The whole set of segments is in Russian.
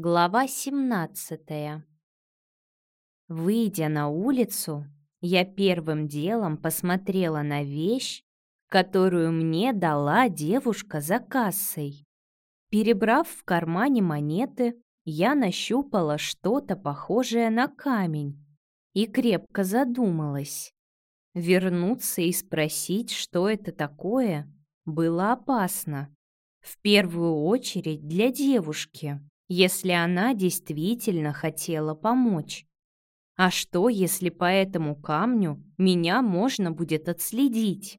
Глава 17 Выйдя на улицу, я первым делом посмотрела на вещь, которую мне дала девушка за кассой. Перебрав в кармане монеты, я нащупала что-то похожее на камень и крепко задумалась. Вернуться и спросить, что это такое, было опасно. В первую очередь для девушки если она действительно хотела помочь. А что, если по этому камню меня можно будет отследить?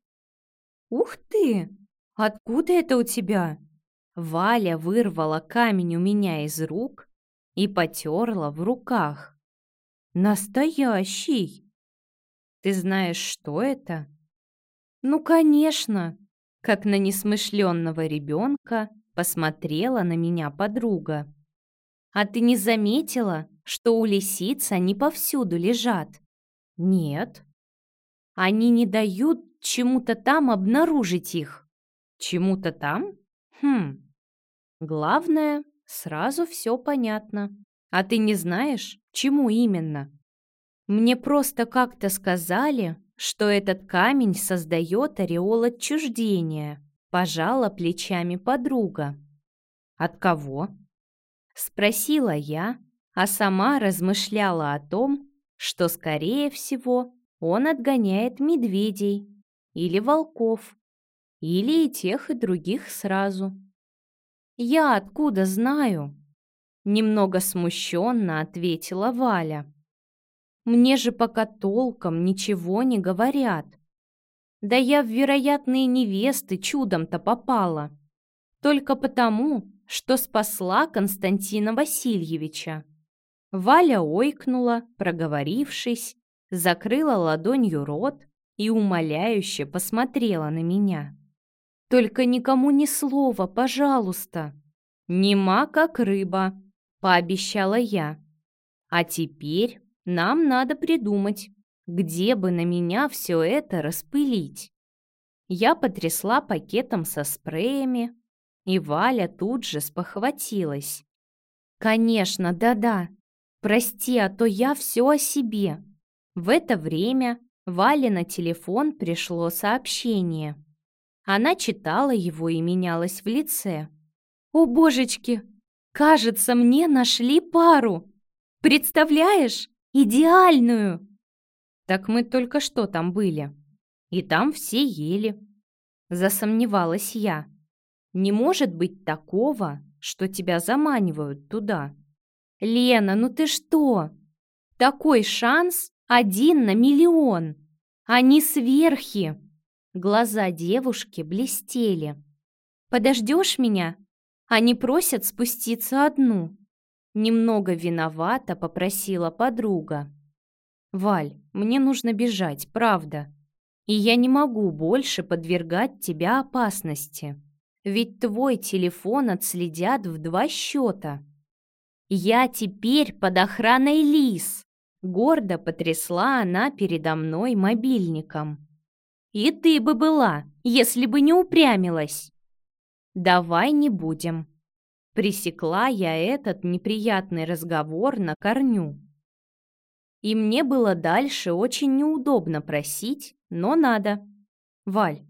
«Ух ты! Откуда это у тебя?» Валя вырвала камень у меня из рук и потерла в руках. «Настоящий!» «Ты знаешь, что это?» «Ну, конечно!» Как на несмышленного ребенка посмотрела на меня подруга. А ты не заметила, что у лисиц они повсюду лежат? Нет. Они не дают чему-то там обнаружить их. Чему-то там? Хм. Главное, сразу все понятно. А ты не знаешь, чему именно? Мне просто как-то сказали, что этот камень создает ореол отчуждения. Пожала плечами подруга. От кого? Спросила я, а сама размышляла о том, что, скорее всего, он отгоняет медведей или волков, или и тех, и других сразу. «Я откуда знаю?» Немного смущенно ответила Валя. «Мне же пока толком ничего не говорят. Да я в вероятные невесты чудом-то попала. Только потому, что спасла Константина Васильевича. Валя ойкнула, проговорившись, закрыла ладонью рот и умоляюще посмотрела на меня. «Только никому ни слова, пожалуйста!» «Нема как рыба», — пообещала я. «А теперь нам надо придумать, где бы на меня все это распылить». Я потрясла пакетом со спреями, и Валя тут же спохватилась. «Конечно, да-да. Прости, а то я все о себе». В это время Вале на телефон пришло сообщение. Она читала его и менялась в лице. «О, божечки! Кажется, мне нашли пару! Представляешь? Идеальную!» «Так мы только что там были. И там все ели». Засомневалась я. Не может быть такого, что тебя заманивают туда. Лена, ну ты что? Такой шанс один на миллион. Они сверхи. Глаза девушки блестели. Подождешь меня? Они просят спуститься одну. Немного виновата попросила подруга. «Валь, мне нужно бежать, правда. И я не могу больше подвергать тебя опасности. Ведь твой телефон отследят в два счета. Я теперь под охраной Лис. Гордо потрясла она передо мной мобильником. И ты бы была, если бы не упрямилась. Давай не будем. Пресекла я этот неприятный разговор на корню. И мне было дальше очень неудобно просить, но надо. Валь,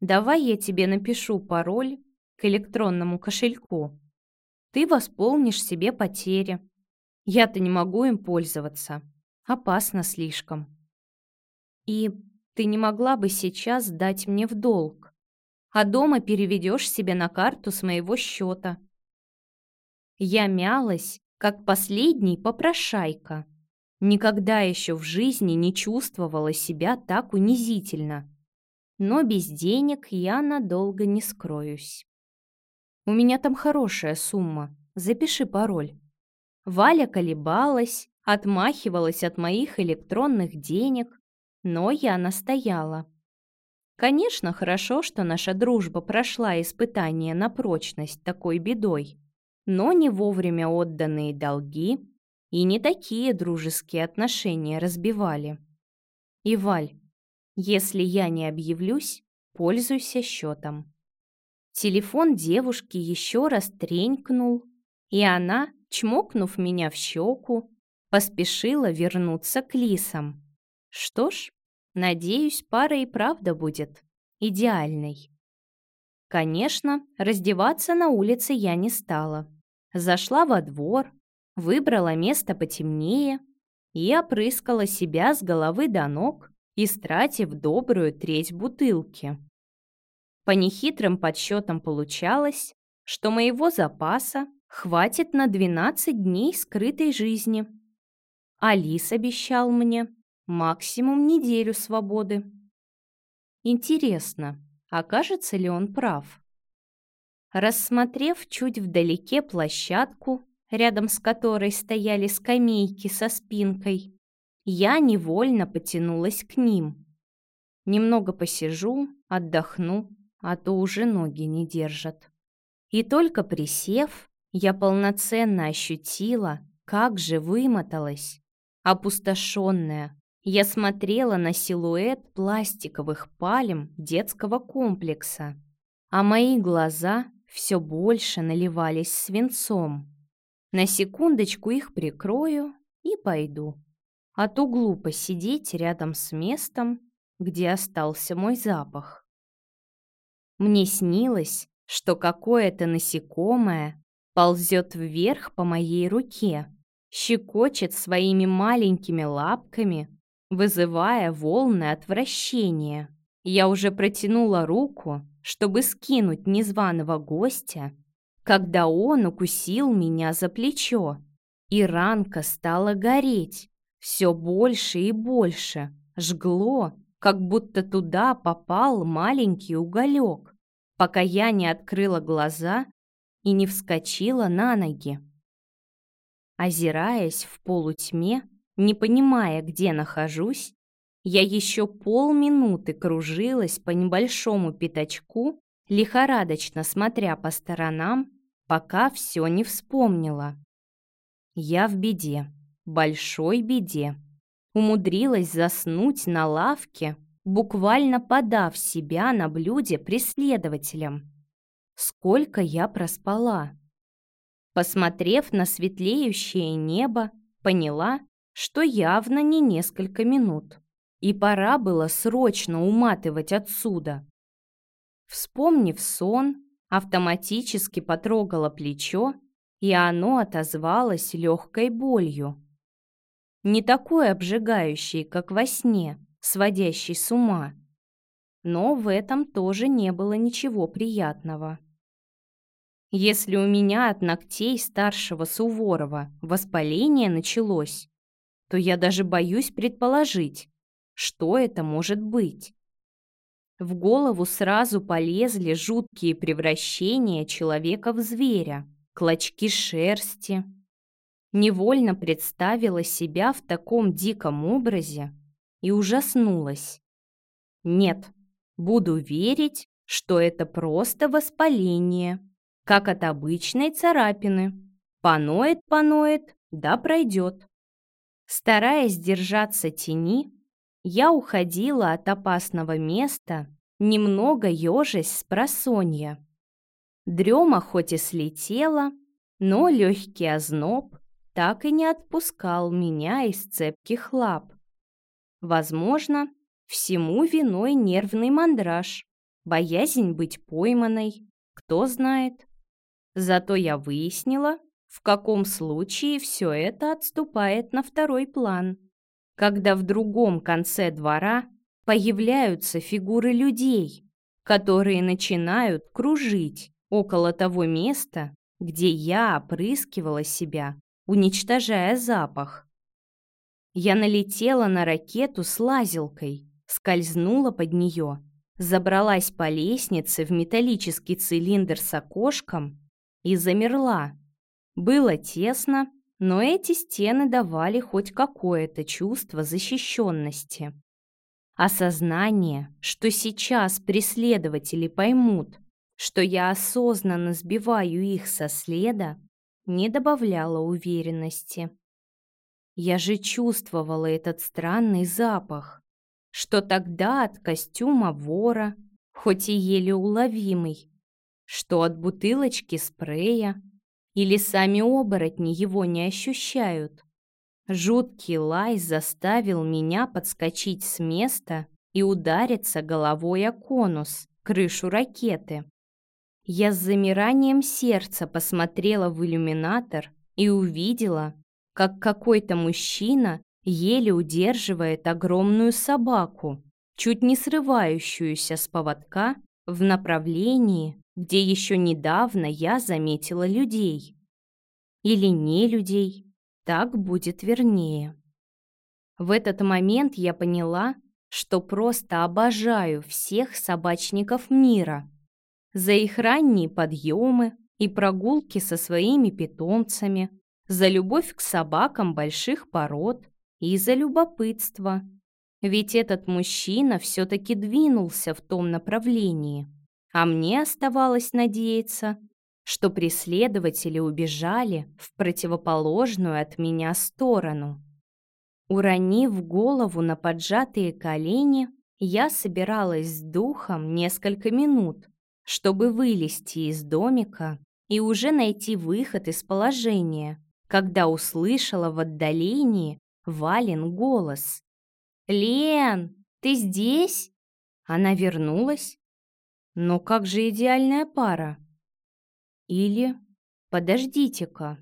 Давай я тебе напишу пароль к электронному кошельку. Ты восполнишь себе потери. Я-то не могу им пользоваться. Опасно слишком. И ты не могла бы сейчас дать мне в долг, а дома переведешь себе на карту с моего счета. Я мялась, как последний попрошайка. Никогда еще в жизни не чувствовала себя так унизительно но без денег я надолго не скроюсь. У меня там хорошая сумма, запиши пароль. Валя колебалась, отмахивалась от моих электронных денег, но я настояла. Конечно, хорошо, что наша дружба прошла испытание на прочность такой бедой, но не вовремя отданные долги и не такие дружеские отношения разбивали. И, Валь, если я не объявлюсь, пользуйся счетом. Телефон девушки еще раз тренькнул, и она, чмокнув меня в щеку, поспешила вернуться к лисам. Что ж, надеюсь, пара и правда будет идеальной. Конечно, раздеваться на улице я не стала. Зашла во двор, выбрала место потемнее и опрыскала себя с головы до ног, истратив добрую треть бутылки. По нехитрым подсчетам получалось, что моего запаса хватит на 12 дней скрытой жизни. Алис обещал мне максимум неделю свободы. Интересно, окажется ли он прав? Рассмотрев чуть вдалеке площадку, рядом с которой стояли скамейки со спинкой, я невольно потянулась к ним. Немного посижу, отдохну, а то уже ноги не держат. И только присев, я полноценно ощутила, как же вымоталась. Опустошенная, я смотрела на силуэт пластиковых палем детского комплекса, а мои глаза все больше наливались свинцом. На секундочку их прикрою и пойду. А то глупо сидеть рядом с местом, где остался мой запах. Мне снилось, что какое-то насекомое ползет вверх по моей руке, щекочет своими маленькими лапками, вызывая волны отвращения. Я уже протянула руку, чтобы скинуть незваного гостя, когда он укусил меня за плечо, и ранка стала гореть все больше и больше, жгло, как будто туда попал маленький уголек, пока я не открыла глаза и не вскочила на ноги. Озираясь в полутьме, не понимая, где нахожусь, я еще полминуты кружилась по небольшому пятачку, лихорадочно смотря по сторонам, пока все не вспомнила. Я в беде, большой беде. Умудрилась заснуть на лавке, буквально подав себя на блюде преследователям. Сколько я проспала. Посмотрев на светлеющее небо, поняла, что явно не несколько минут и пора было срочно уматывать отсюда. Вспомнив сон, автоматически потрогала плечо, и оно отозвалось легкой болью. Не такой обжигающей, как во сне, сводящей с ума. Но в этом тоже не было ничего приятного. Если у меня от ногтей старшего Суворова воспаление началось, то я даже боюсь предположить, что это может быть? В голову сразу полезли жуткие превращения человека в зверя, клочки шерсти. Невольно представила себя в таком диком образе и ужаснулась. Нет, буду верить, что это просто воспаление, как от обычной царапины. Поноет-поноет, да пройдет. Стараясь держаться тени, я уходила от опасного места, немного ежась с просонья. Дрема хоть и слетела, но легкий озноб так и не отпускал меня из цепких лап. Возможно, всему виной нервный мандраж, боязнь быть пойманной, кто знает. Зато я выяснила, в каком случае все это отступает на второй план когда в другом конце двора появляются фигуры людей, которые начинают кружить около того места, где я опрыскивала себя, уничтожая запах. Я налетела на ракету с лазилкой, скользнула под нее, забралась по лестнице в металлический цилиндр с окошком и замерла. Было тесно, но эти стены давали хоть какое-то чувство защищенности. Осознание, что сейчас преследователи поймут, что я осознанно сбиваю их со следа, не добавляло уверенности. Я же чувствовала этот странный запах, что тогда от костюма вора, хоть и еле уловимый, что от бутылочки спрея, Или сами оборотни его не ощущают? Жуткий лай заставил меня подскочить с места и удариться головой о конус, крышу ракеты. Я с замиранием сердца посмотрела в иллюминатор и увидела, как какой-то мужчина еле удерживает огромную собаку, чуть не срывающуюся с поводка в направлении, где еще недавно я заметила людей. Или не людей, так будет вернее. В этот момент я поняла, что просто обожаю всех собачников мира за их ранние подъемы и прогулки со своими питомцами, за любовь к собакам больших пород и за любопытство. Ведь этот мужчина все-таки двинулся в том направлении, а мне оставалось надеяться, что преследователи убежали в противоположную от меня сторону. Уронив голову на поджатые колени, я собиралась с духом несколько минут, чтобы вылезти из домика и уже найти выход из положения, когда услышала в отдалении Вален голос. «Лен, ты здесь?» Она вернулась. Но как же идеальная пара? Или... Подождите-ка.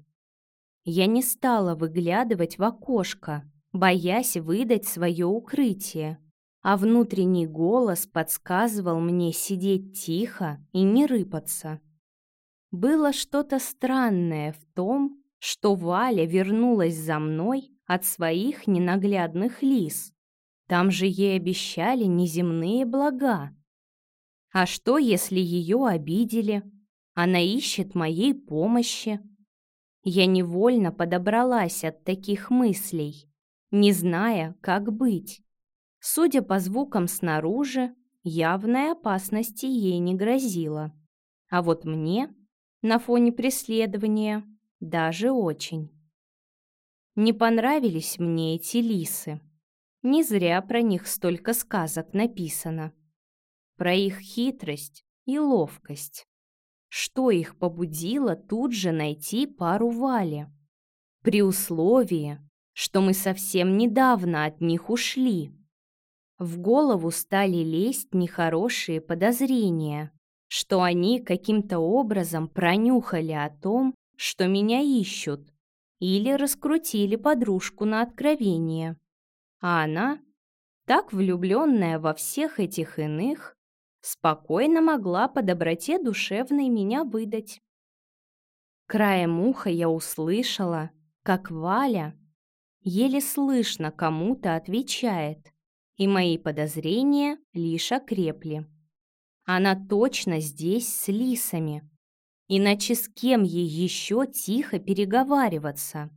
Я не стала выглядывать в окошко, боясь выдать свое укрытие а внутренний голос подсказывал мне сидеть тихо и не рыпаться. Было что-то странное в том, что Валя вернулась за мной от своих ненаглядных лис. Там же ей обещали неземные блага. А что, если ее обидели? Она ищет моей помощи. Я невольно подобралась от таких мыслей, не зная, как быть. Судя по звукам снаружи, явной опасности ей не грозило. А вот мне, на фоне преследования, даже очень. Не понравились мне эти лисы. Не зря про них столько сказок написано. Про их хитрость и ловкость. Что их побудило тут же найти пару Вали? При условии, что мы совсем недавно от них ушли. В голову стали лезть нехорошие подозрения, что они каким-то образом пронюхали о том, что меня ищут, или раскрутили подружку на откровение. А она, так влюбленная во всех этих иных, спокойно могла по доброте душевной меня выдать. Краем уха я услышала, как Валя еле слышно кому-то отвечает – и мои подозрения лишь окрепли. Она точно здесь с лисами. Иначе с кем ей еще тихо переговариваться?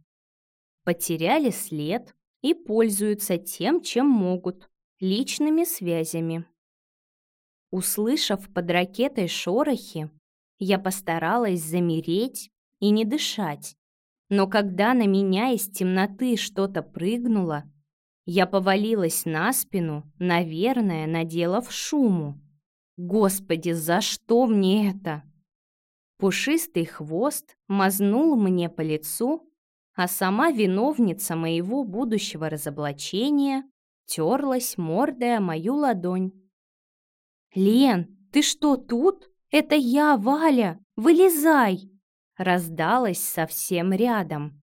Потеряли след и пользуются тем, чем могут, личными связями. Услышав под ракетой шорохи, я постаралась замереть и не дышать. Но когда на меня из темноты что-то прыгнуло, я повалилась на спину, наверное, наделав шуму. Господи, за что мне это? Пушистый хвост мазнул мне по лицу, а сама виновница моего будущего разоблачения терлась мордой о мою ладонь. «Лен, ты что, тут? Это я, Валя! Вылезай!» раздалась совсем рядом.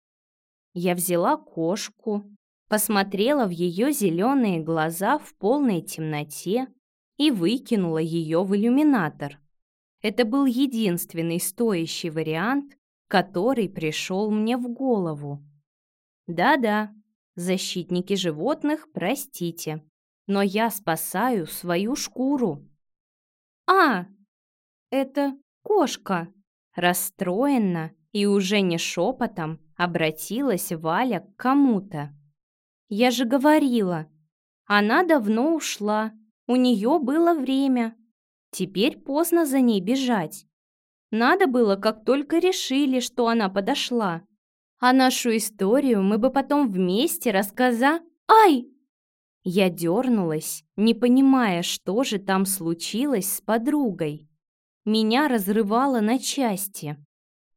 Я взяла кошку, посмотрела в ее зеленые глаза в полной темноте и выкинула ее в иллюминатор. Это был единственный стоящий вариант, который пришел мне в голову. Да-да, защитники животных, простите, но я спасаю свою шкуру. А, это кошка. Расстроенно и уже не шепотом обратилась Валя к кому-то. Я же говорила. Она давно ушла. У нее было время. Теперь поздно за ней бежать. Надо было, как только решили, что она подошла. А нашу историю мы бы потом вместе рассказа... Ай! Я дернулась, не понимая, что же там случилось с подругой. Меня разрывало на части.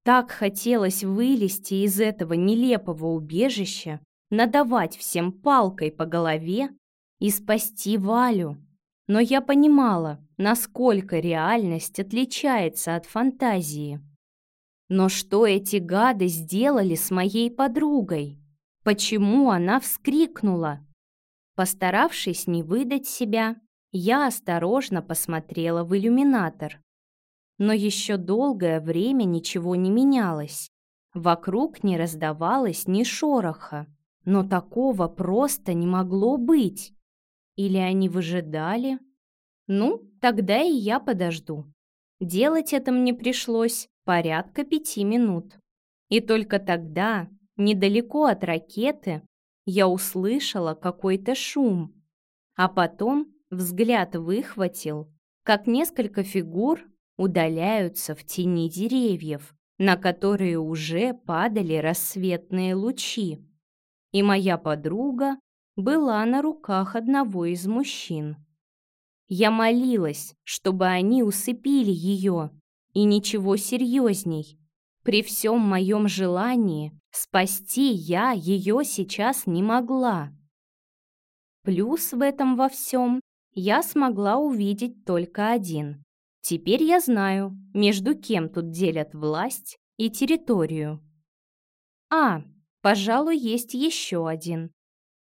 Так хотелось вылезти из этого нелепого убежища, надавать всем палкой по голове и спасти Валю. Но я понимала, насколько реальность отличается от фантазии. Но что эти гады сделали с моей подругой? Почему она вскрикнула? Постаравшись не выдать себя, я осторожно посмотрела в иллюминатор. Но еще долгое время ничего не менялось. Вокруг не раздавалось ни шороха. Но такого просто не могло быть. Или они выжидали? Ну, тогда и я подожду. Делать это мне пришлось порядка пяти минут. И только тогда, недалеко от ракеты, я услышала какой-то шум. А потом взгляд выхватил, как несколько фигур удаляются в тени деревьев, на которые уже падали рассветные лучи и моя подруга была на руках одного из мужчин. Я молилась, чтобы они усыпили ее, и ничего серьезней. При всем моем желании спасти я ее сейчас не могла. Плюс в этом во всем я смогла увидеть только один. Теперь я знаю, между кем тут делят власть и территорию. А, Пожалуй, есть еще один.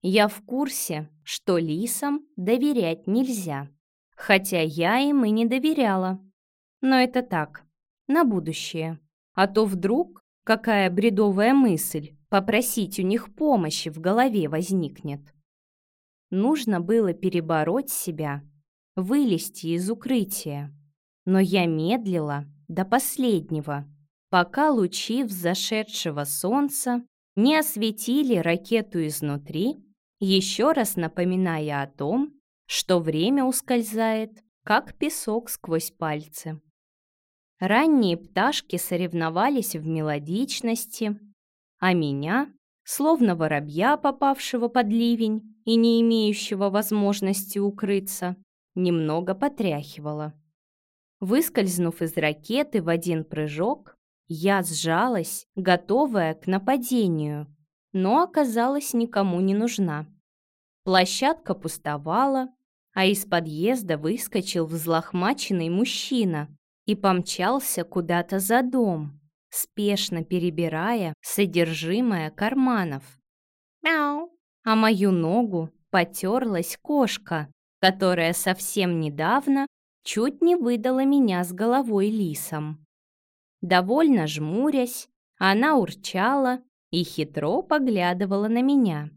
Я в курсе, что лисам доверять нельзя. Хотя я им и не доверяла. Но это так, на будущее. А то вдруг какая бредовая мысль попросить у них помощи в голове возникнет. Нужно было перебороть себя, вылезти из укрытия. Но я медлила до последнего, пока лучи взошедшего солнца не осветили ракету изнутри, еще раз напоминая о том, что время ускользает, как песок сквозь пальцы. Ранние пташки соревновались в мелодичности, а меня, словно воробья, попавшего под ливень и не имеющего возможности укрыться, немного потряхивало. Выскользнув из ракеты в один прыжок, я сжалась, готовая к нападению, но оказалась никому не нужна. Площадка пустовала, а из подъезда выскочил взлохмаченный мужчина и помчался куда-то за дом, спешно перебирая содержимое карманов. «Мяу!» А мою ногу потерлась кошка, которая совсем недавно чуть не выдала меня с головой лисом. Довольно жмурясь, она урчала и хитро поглядывала на меня.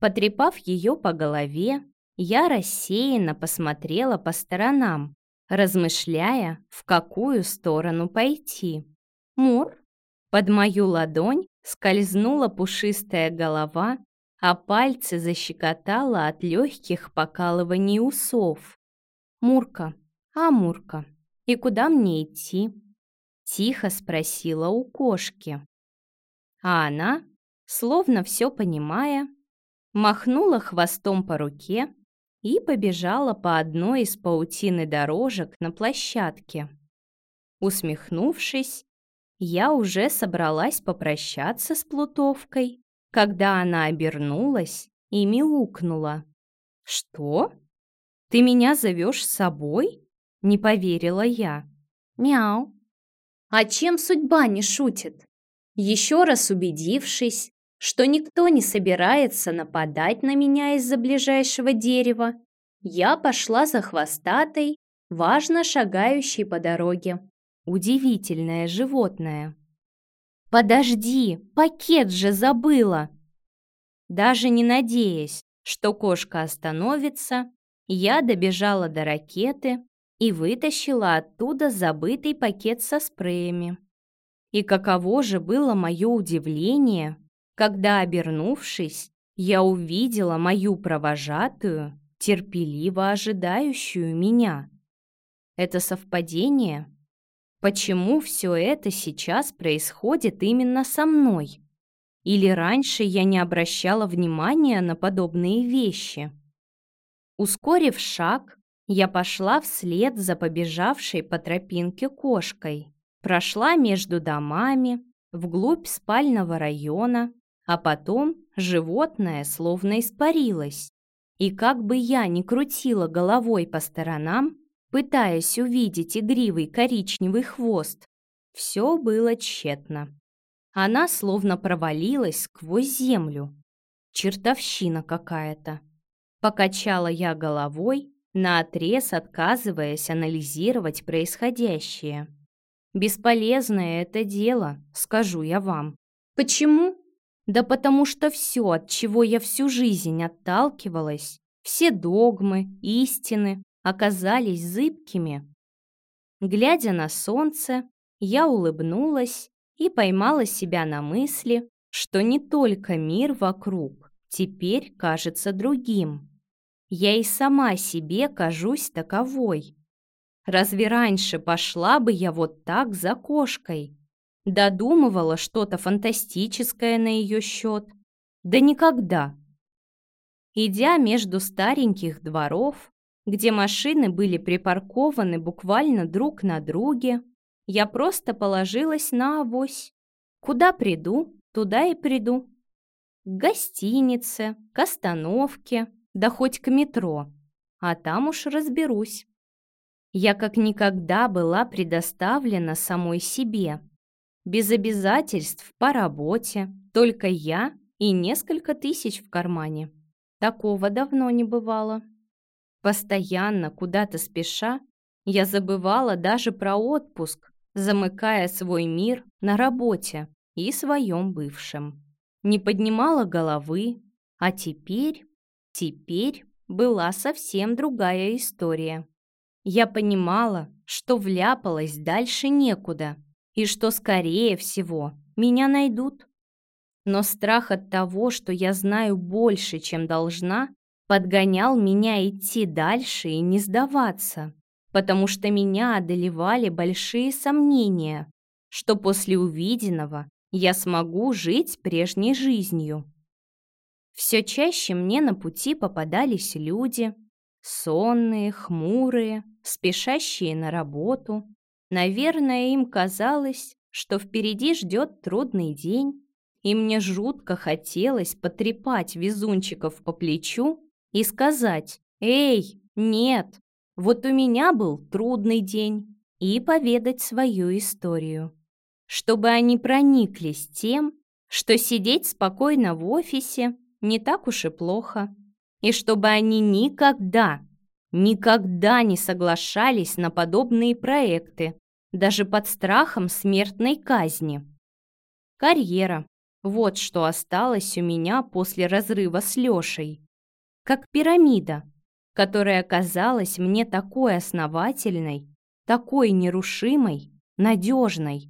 Потрепав ее по голове, я рассеянно посмотрела по сторонам, размышляя, в какую сторону пойти. Мур, под мою ладонь скользнула пушистая голова, а пальцы защекотала от легких покалываний усов. Мурка, а Мурка, и куда мне идти? Тихо спросила у кошки. А она, словно все понимая, махнула хвостом по руке и побежала по одной из паутины дорожек на площадке. Усмехнувшись, я уже собралась попрощаться с Плутовкой, когда она обернулась и мяукнула. «Что? Ты меня зовешь с собой?» — не поверила я. «Мяу!» А чем судьба не шутит? Еще раз убедившись, что никто не собирается нападать на меня из-за ближайшего дерева, я пошла за хвостатой, важно шагающей по дороге. Удивительное животное. «Подожди, пакет же забыла!» Даже не надеясь, что кошка остановится, я добежала до ракеты и вытащила оттуда забытый пакет со спреями. И каково же было мое удивление, когда, обернувшись, я увидела мою провожатую, терпеливо ожидающую меня. Это совпадение? Почему все это сейчас происходит именно со мной? Или раньше я не обращала внимания на подобные вещи? Ускорив шаг, я пошла вслед за побежавшей по тропинке кошкой. Прошла между домами, вглубь спального района, а потом животное словно испарилось. И как бы я ни крутила головой по сторонам, пытаясь увидеть игривый коричневый хвост, все было тщетно. Она словно провалилась сквозь землю. Чертовщина какая-то. Покачала я головой, наотрез отказываясь анализировать происходящее. Бесполезное это дело, скажу я вам. Почему? Да потому что все, от чего я всю жизнь отталкивалась, все догмы, истины, оказались зыбкими. Глядя на солнце, я улыбнулась и поймала себя на мысли, что не только мир вокруг теперь кажется другим. Я и сама себе кажусь таковой. Разве раньше пошла бы я вот так за кошкой? Додумывала что-то фантастическое на ее счет. Да никогда. Идя между стареньких дворов, где машины были припаркованы буквально друг на друге, я просто положилась на авось. Куда приду, туда и приду. К гостинице, к остановке, да хоть к метро. А там уж разберусь. Я как никогда была предоставлена самой себе без обязательств по работе, только я и несколько тысяч в кармане. Такого давно не бывало. Постоянно, куда-то спеша, я забывала даже про отпуск, замыкая свой мир на работе и своем бывшем. Не поднимала головы, а теперь, теперь была совсем другая история. Я понимала, что вляпалась дальше некуда, и что, скорее всего, меня найдут. Но страх от того, что я знаю больше, чем должна, подгонял меня идти дальше и не сдаваться, потому что меня одолевали большие сомнения, что после увиденного я смогу жить прежней жизнью. Все чаще мне на пути попадались люди, сонные, хмурые, спешащие на работу, Наверное, им казалось, что впереди ждет трудный день, и мне жутко хотелось потрепать везунчиков по плечу и сказать «Эй, нет, вот у меня был трудный день» и поведать свою историю. Чтобы они прониклись тем, что сидеть спокойно в офисе не так уж и плохо, и чтобы они никогда никогда не соглашались на подобные проекты, даже под страхом смертной казни. Карьера. Вот что осталось у меня после разрыва с Лешей. Как пирамида, которая казалась мне такой основательной, такой нерушимой, надежной.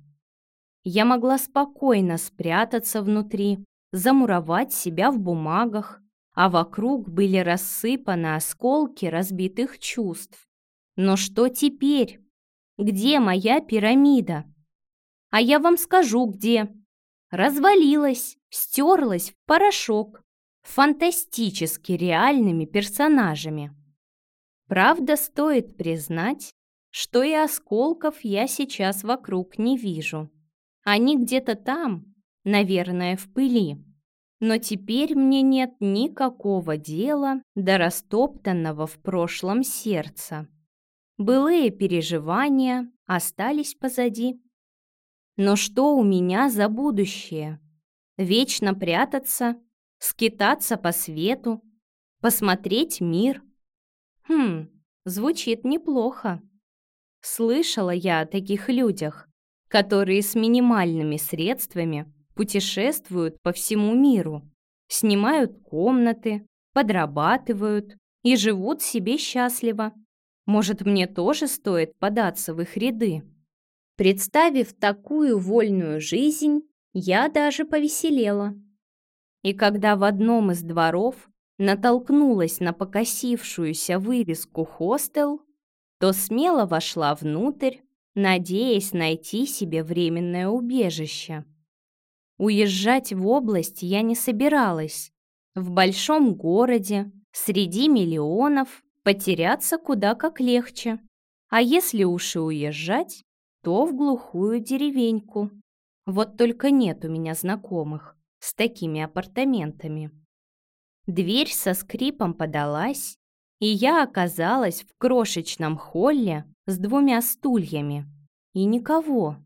Я могла спокойно спрятаться внутри, замуровать себя в бумагах, а вокруг были рассыпаны осколки разбитых чувств. Но что теперь? Где моя пирамида? А я вам скажу, где. Развалилась, стерлась в порошок, фантастически реальными персонажами. Правда, стоит признать, что и осколков я сейчас вокруг не вижу. Они где-то там, наверное, в пыли но теперь мне нет никакого дела до растоптанного в прошлом сердца. Былые переживания остались позади. Но что у меня за будущее? Вечно прятаться, скитаться по свету, посмотреть мир? Хм, звучит неплохо. Слышала я о таких людях, которые с минимальными средствами путешествуют по всему миру, снимают комнаты, подрабатывают и живут себе счастливо. Может, мне тоже стоит податься в их ряды? Представив такую вольную жизнь, я даже повеселела. И когда в одном из дворов натолкнулась на покосившуюся вывеску «Хостел», то смело вошла внутрь, надеясь найти себе временное убежище. Уезжать в область я не собиралась. В большом городе, среди миллионов, потеряться куда как легче. А если уж и уезжать, то в глухую деревеньку. Вот только нет у меня знакомых с такими апартаментами. Дверь со скрипом подалась, и я оказалась в крошечном холле с двумя стульями. И никого.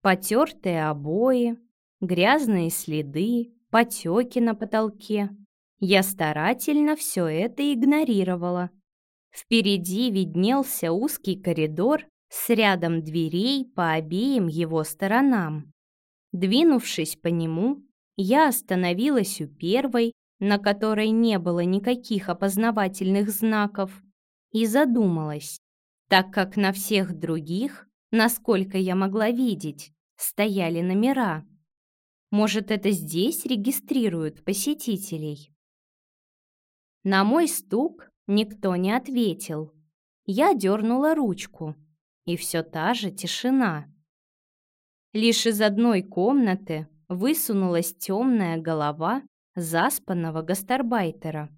Потертые обои, грязные следы, потеки на потолке. Я старательно все это игнорировала. Впереди виднелся узкий коридор с рядом дверей по обеим его сторонам. Двинувшись по нему, я остановилась у первой, на которой не было никаких опознавательных знаков, и задумалась, так как на всех других, насколько я могла видеть, стояли номера. Может, это здесь регистрируют посетителей? На мой стук никто не ответил. Я дернула ручку, и все та же тишина. Лишь из одной комнаты высунулась темная голова заспанного гастарбайтера.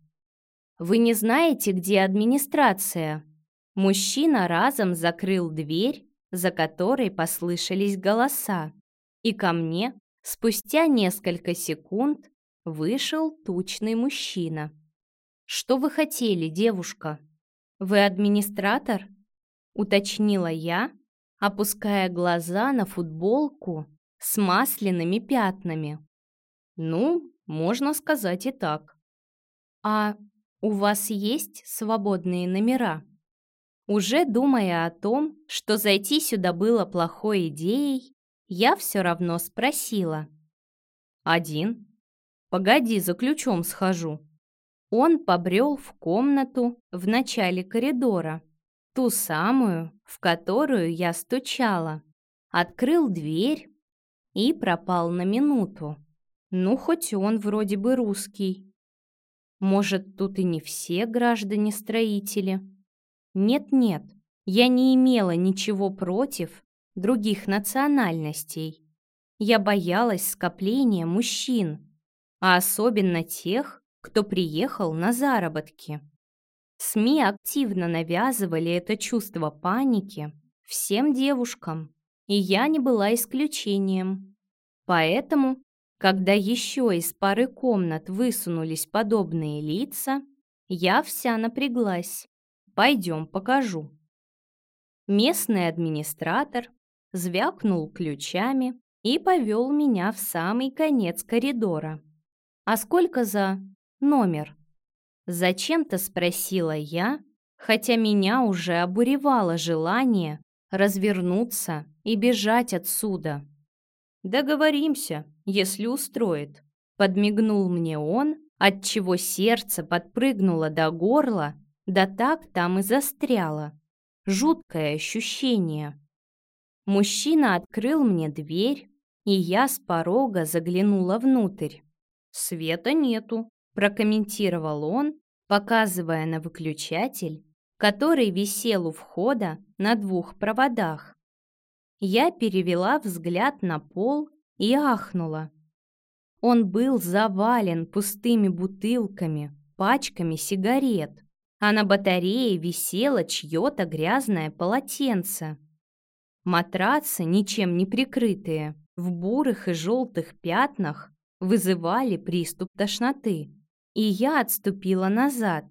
«Вы не знаете, где администрация?» Мужчина разом закрыл дверь, за которой послышались голоса, и ко мне спустя несколько секунд вышел тучный мужчина. «Что вы хотели, девушка? Вы администратор?» — уточнила я, опуская глаза на футболку с масляными пятнами. «Ну, можно сказать и так». «А у вас есть свободные номера?» Уже думая о том, что зайти сюда было плохой идеей, я все равно спросила. «Один? Погоди, за ключом схожу». Он побрел в комнату в начале коридора, ту самую, в которую я стучала, открыл дверь и пропал на минуту. Ну, хоть он вроде бы русский. Может, тут и не все граждане-строители? Нет-нет, я не имела ничего против других национальностей. Я боялась скопления мужчин, а особенно тех, кто приехал на заработки. СМИ активно навязывали это чувство паники всем девушкам, и я не была исключением. Поэтому, когда еще из пары комнат высунулись подобные лица, я вся напряглась. Пойдем, покажу. Местный администратор звякнул ключами и повел меня в самый конец коридора. «А сколько за номер?» Зачем-то спросила я, хотя меня уже обуревало желание развернуться и бежать отсюда. «Договоримся, если устроит», — подмигнул мне он, отчего сердце подпрыгнуло до горла, да так там и застряло. Жуткое ощущение. Мужчина открыл мне дверь, и я с порога заглянула внутрь. «Света нету», — прокомментировал он, показывая на выключатель, который висел у входа на двух проводах. Я перевела взгляд на пол и ахнула. Он был завален пустыми бутылками, пачками сигарет, а на батарее висело чье-то грязное полотенце. Матрацы, ничем не прикрытые, в бурых и желтых пятнах, вызывали приступ тошноты и я отступила назад.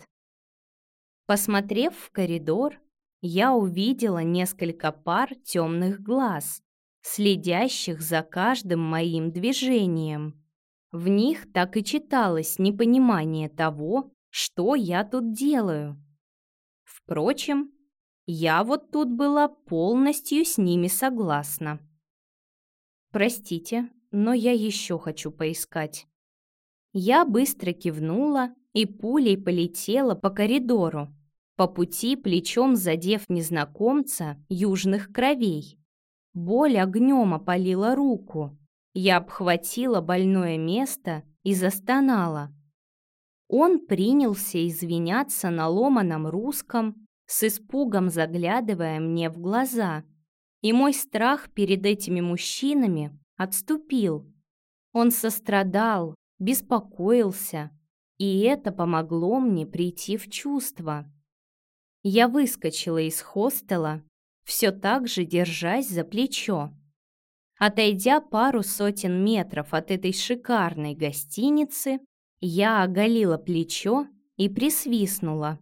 Посмотрев в коридор, я увидела несколько пар темных глаз, следящих за каждым моим движением. В них так и читалось непонимание того, что я тут делаю. Впрочем, я вот тут была полностью с ними согласна. Простите, но я еще хочу поискать. Я быстро кивнула и пулей полетела по коридору, по пути плечом задев незнакомца южных кровей. Боль огнем опалила руку. Я обхватила больное место и застонала. Он принялся извиняться на ломаном русском, с испугом заглядывая мне в глаза. И мой страх перед этими мужчинами отступил. Он сострадал, беспокоился, и это помогло мне прийти в чувство. Я выскочила из хостела все так же держась за плечо. Отойдя пару сотен метров от этой шикарной гостиницы, я оголила плечо и присвистнула.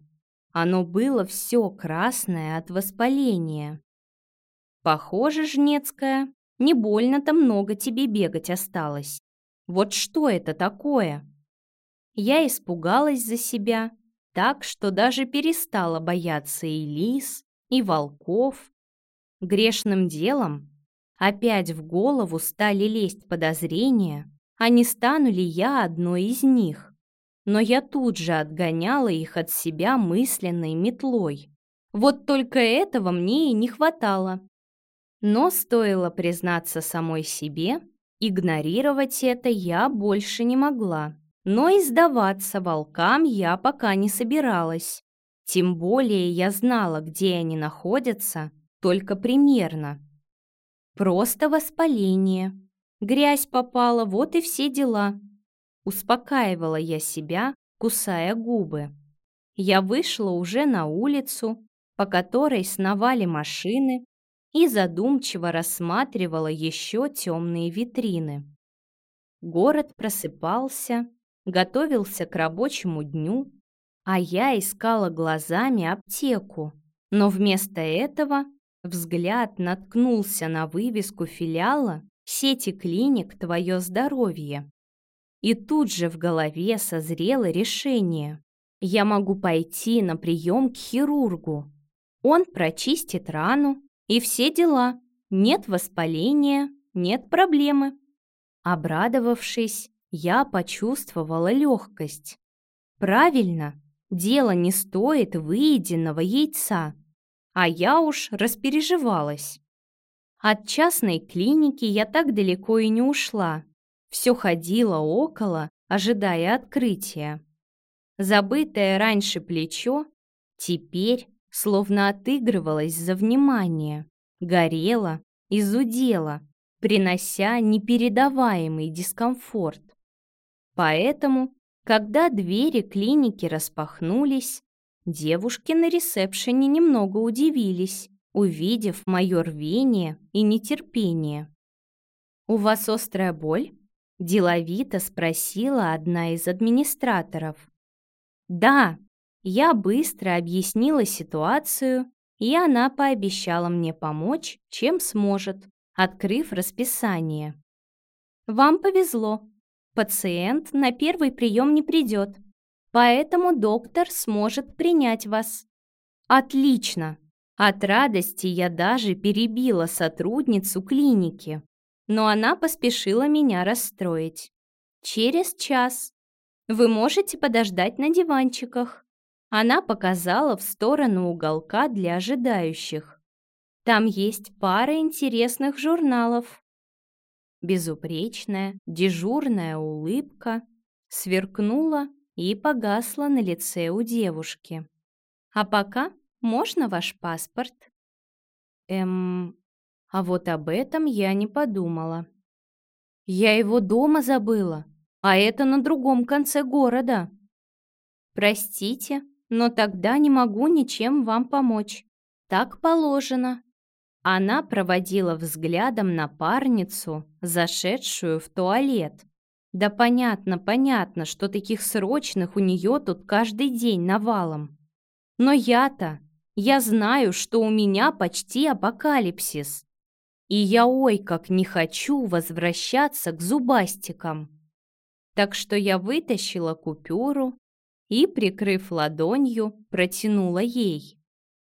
Оно было все красное от воспаления. Похоже, Жнецкая, не больно-то много тебе бегать осталось. Вот что это такое? Я испугалась за себя, так что даже перестала бояться и лис, и волков. Грешным делом опять в голову стали лезть подозрения, а не стану ли я одной из них. Но я тут же отгоняла их от себя мысленной метлой. Вот только этого мне и не хватало. Но стоило признаться самой себе, игнорировать это я больше не могла. Но и сдаваться волкам я пока не собиралась. Тем более я знала, где они находятся, только примерно. Просто воспаление. Грязь попала, вот и все дела. Успокаивала я себя, кусая губы. Я вышла уже на улицу, по которой сновали машины, и задумчиво рассматривала еще темные витрины. Город просыпался, готовился к рабочему дню, а я искала глазами аптеку, но вместо этого взгляд наткнулся на вывеску филиала сети клиник «Твое здоровье». И тут же в голове созрело решение. Я могу пойти на прием к хирургу. Он прочистит рану, и все дела. Нет воспаления, нет проблемы. Обрадовавшись, я почувствовала легкость. Правильно, дело не стоит выеденного яйца. А я уж распереживалась. От частной клиники я так далеко и не ушла. Все ходила около, ожидая открытия. Забытое раньше плечо теперь словно отыгрывалось за внимание, горело и зудело, принося непередаваемый дискомфорт. Поэтому, когда двери клиники распахнулись, девушки на ресепшене немного удивились, увидев мое рвение и нетерпение. «У вас острая боль?» – деловито спросила одна из администраторов. «Да», я быстро объяснила ситуацию, и она пообещала мне помочь, чем сможет, открыв расписание. «Вам повезло. Пациент на первый прием не придет, поэтому доктор сможет принять вас». «Отлично!» От радости я даже перебила сотрудницу клиники, но она поспешила меня расстроить. «Через час. Вы можете подождать на диванчиках». Она показала в сторону уголка для ожидающих. Там есть пара интересных журналов. Безупречная, дежурная улыбка сверкнула и погасла на лице у девушки. А пока можно ваш паспорт? Эм, а вот об этом я не подумала. Я его дома забыла, а это на другом конце города. Простите, но тогда не могу ничем вам помочь. Так положено. Она проводила взглядом напарницу, зашедшую в туалет. Да понятно, понятно, что таких срочных у нее тут каждый день навалом. Но я-то, я знаю, что у меня почти апокалипсис. И я ой как не хочу возвращаться к зубастикам. Так что я вытащила купюру и, прикрыв ладонью, протянула ей.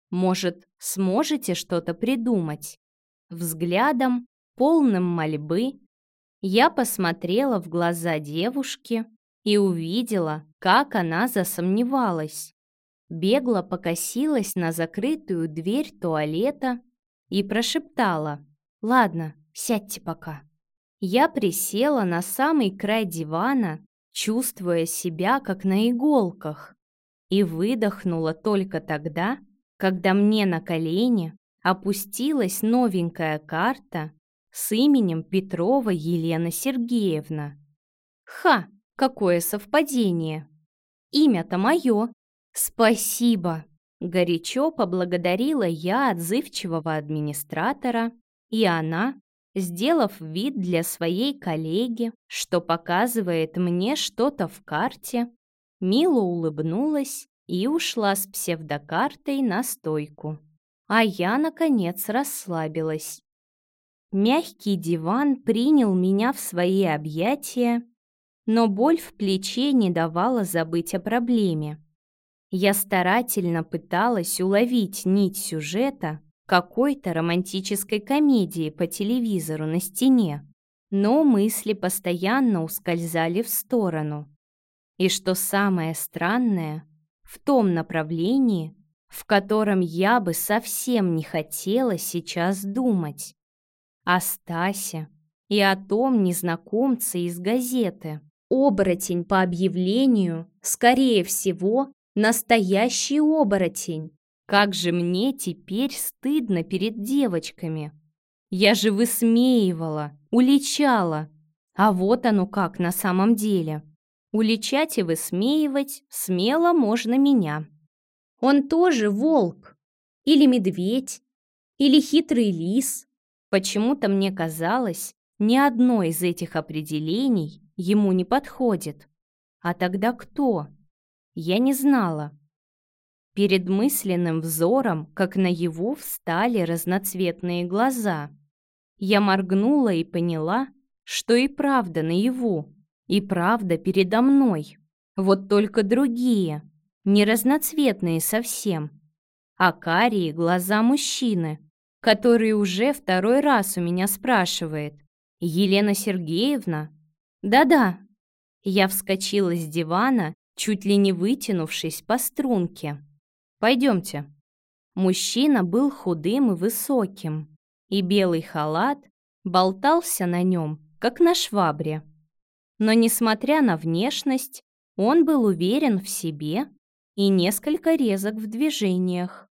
Может, сможете что-то придумать? Взглядом, полным мольбы, я посмотрела в глаза девушки и увидела, как она засомневалась. Бегло покосилась на закрытую дверь туалета и прошептала «Ладно, сядьте пока». Я присела на самый край дивана, чувствуя себя как на иголках, и выдохнула только тогда, когда мне на колени опустилась новенькая карта с именем Петрова Елена Сергеевна. Ха, какое совпадение! Имя-то мое. Спасибо! Горячо поблагодарила я отзывчивого администратора, и она, сделав вид для своей коллеги, что показывает мне что-то в карте, мило улыбнулась и ушла с псевдокартой на стойку. А я, наконец, расслабилась. Мягкий диван принял меня в свои объятия, но боль в плече не давала забыть о проблеме. Я старательно пыталась уловить нить сюжета какой-то романтической комедии по телевизору на стене, но мысли постоянно ускользали в сторону. И что самое странное, в том направлении, в котором я бы совсем не хотела сейчас думать. О Стасе и о том незнакомце из газеты. Оборотень по объявлению, скорее всего, настоящий оборотень. Как же мне теперь стыдно перед девочками. Я же высмеивала, уличала. А вот оно как на самом деле. Уличать и высмеивать смело можно меня. Он тоже волк. Или медведь. Или хитрый лис. Почему-то мне казалось, ни одно из этих определений ему не подходит. А тогда кто? Я не знала. Перед мысленным взором, как наяву, встали разноцветные глаза. Я моргнула и поняла, что и правда наяву, и правда передо мной. Вот только другие, не разноцветные совсем, а карие глаза мужчины, который уже второй раз у меня спрашивает. «Елена Сергеевна?» «Да-да». Я вскочила с дивана, чуть ли не вытянувшись по струнке. Пойдемте». Мужчина был худым и высоким, и белый халат болтался на нем, как на швабре. Но, несмотря на внешность, он был уверен в себе и несколько резок в движениях.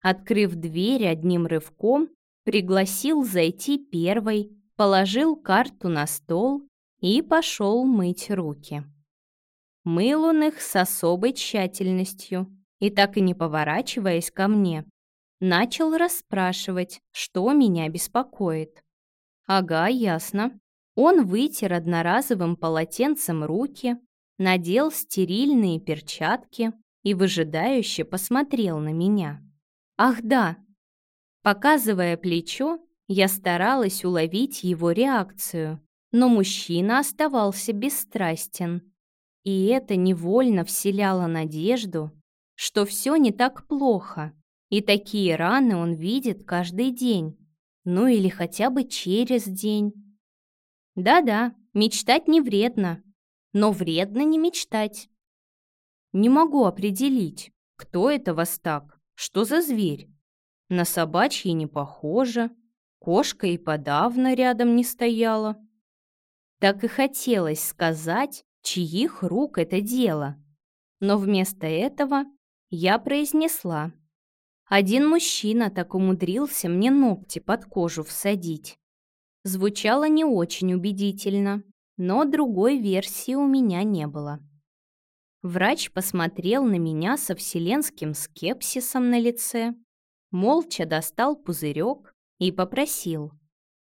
Открыв дверь одним рывком, пригласил зайти первой, положил карту на стол и пошел мыть руки. Мыл он их с особой тщательностью, и так и не поворачиваясь ко мне, начал расспрашивать, что меня беспокоит. Ага, ясно. Он вытер одноразовым полотенцем руки, надел стерильные перчатки и выжидающе посмотрел на меня. Ах да! Показывая плечо, я старалась уловить его реакцию, но мужчина оставался бесстрастен. И это невольно вселяло надежду, что все не так плохо, и такие раны он видит каждый день, ну или хотя бы через день. Да-да, мечтать не вредно, но вредно не мечтать. Не могу определить, кто это вас так, что за зверь. На собачье не похоже, кошка и подавно рядом не стояла. Так и хотелось сказать, чьих рук это дело. Но вместо этого я произнесла. Один мужчина так умудрился мне ногти под кожу всадить. Звучало не очень убедительно, но другой версии у меня не было. Врач посмотрел на меня со вселенским скепсисом на лице, молча достал пузырек и попросил.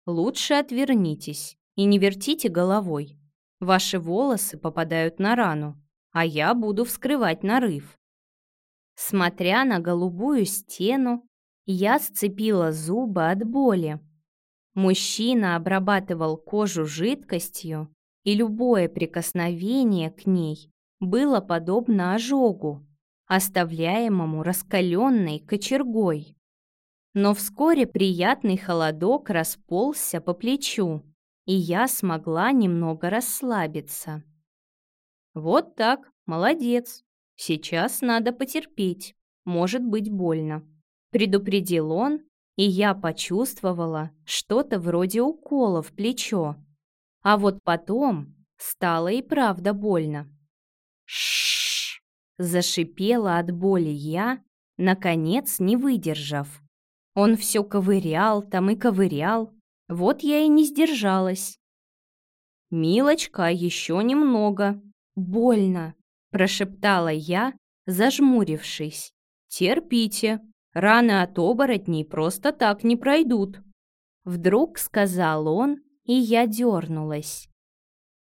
«Лучше отвернитесь и не вертите головой. Ваши волосы попадают на рану, а я буду вскрывать нарыв. Смотря на голубую стену, я сцепила зубы от боли. Мужчина обрабатывал кожу жидкостью, и любое прикосновение к ней было подобно ожогу, оставляемому раскаленной кочергой. Но вскоре приятный холодок расползся по плечу, и я смогла немного расслабиться. «Вот так, молодец!» Сейчас надо потерпеть, может быть больно. Предупредил он, и я почувствовала что-то вроде укола в плечо. А вот потом стало и правда больно. Шш! Зашипела от боли я, наконец не выдержав. Он все ковырял там и ковырял, вот я и не сдержалась. «Милочка, еще немного. Больно!» Прошептала я, зажмурившись, терпите, раны от оборотней просто так не пройдут. Вдруг сказал он, и я дернулась.